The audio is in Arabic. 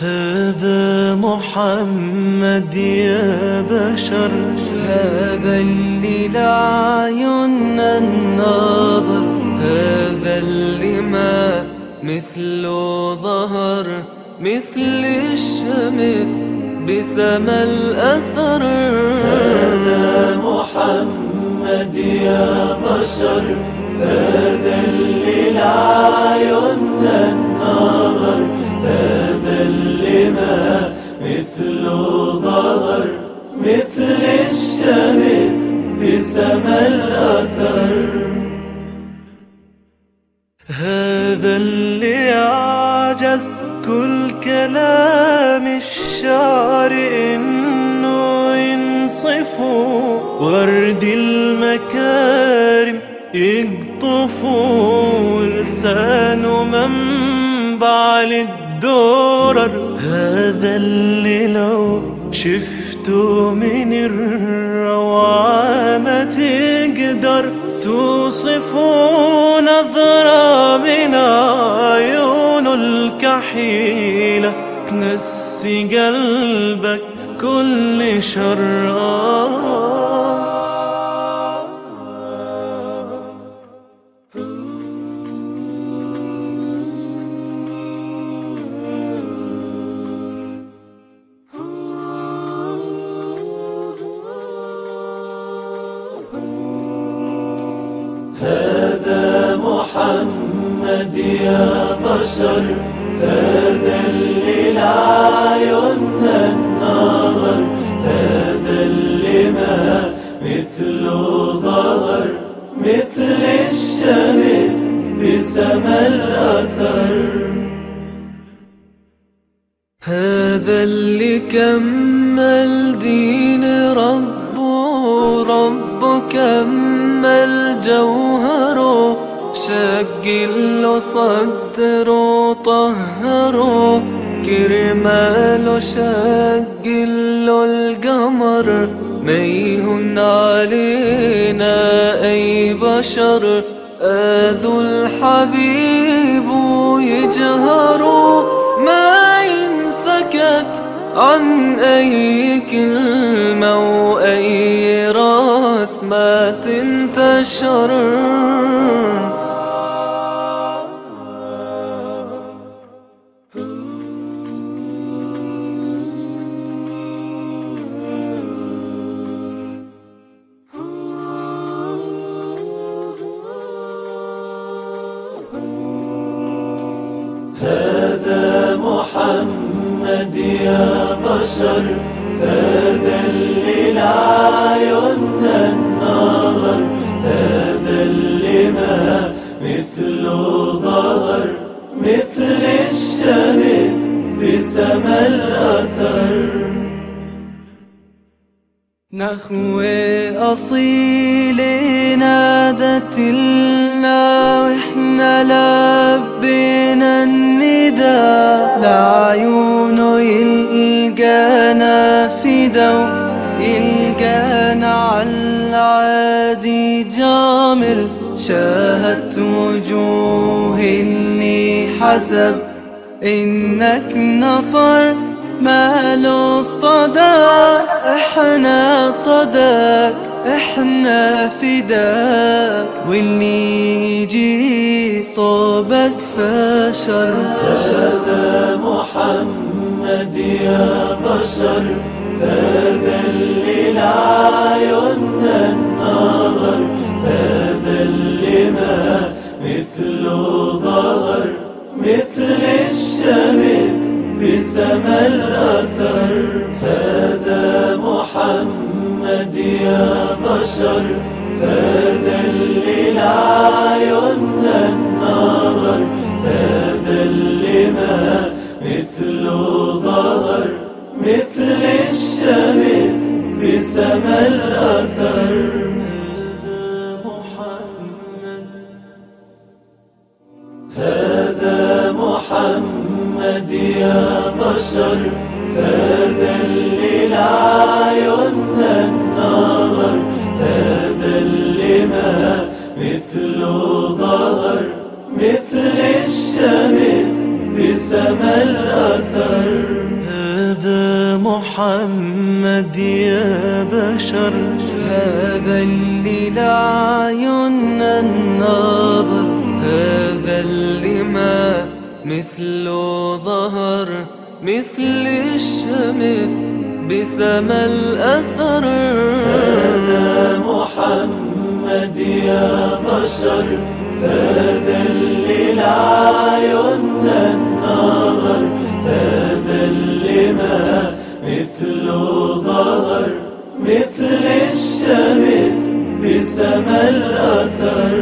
هذا محمد يا بشر. هذا اللي لعيون الناظر هذا اللي ما مثله ظهر مثل الشمس بسما الأثر. هذا محمد يا بشر هذا اللي لعيون الناظر مثله ظهر مثل الشمس بسما الأثر. هذا اللي أعجز كل كلام الشعر إنه ينصفه. ورد المكارم يقطفوا لسانه منبع للدرر. هذا اللي لو شفته من الروعة ما تقدر توصفه نظرة من عيونه الكحيلة. تنسي قلبك كل شر. بشر هذا اللي لعيون النظر هذا اللي ما مثله ظهر مثل الشمس بسما الأثر. هذا اللي كمل دين ربه ربه كمل جوهره شقل له صدره طهره كرماله شقل له القمر. ما يهن علينا أي بشر آذوا الحبيب ويجهروا ما ينسكت عن أي كلمة وأي راس ما تنتشر. يا بشر هذا اللي لعيون النظر هذا اللي ما مثله ظهر مثل الشمس بسما الأثر. نخوة أصيل نادت لنا وإحنا لبينا النداء لعيونه يلقانا في دو يلقانا عالعادي جامر شاهدت وجوه اللي حسب إنك نفر ماله صدى. إحنا صداك إحنا فداك. واللي يجي صوبك فشر هذا محمد. يا بشر هذا اللي لعيون النظر هذا اللي ما مثله ظهر مثل الشمس بسما الأثر. هذا محمد يا بشر هذا اللي لعيون الأثر هذا محمد يا بشر هذا اللي لعيون النظر هذا اللي ما مثله ظهر مثل الشمس بسما الأثر. هذا محمد يا بشر هذا اللي لعيون النظر هذا اللي ما مثله ظهر مثل الشمس بسما الأثر. هذا محمد يا بشر هذا اللي لعيون النظر سما الأثر.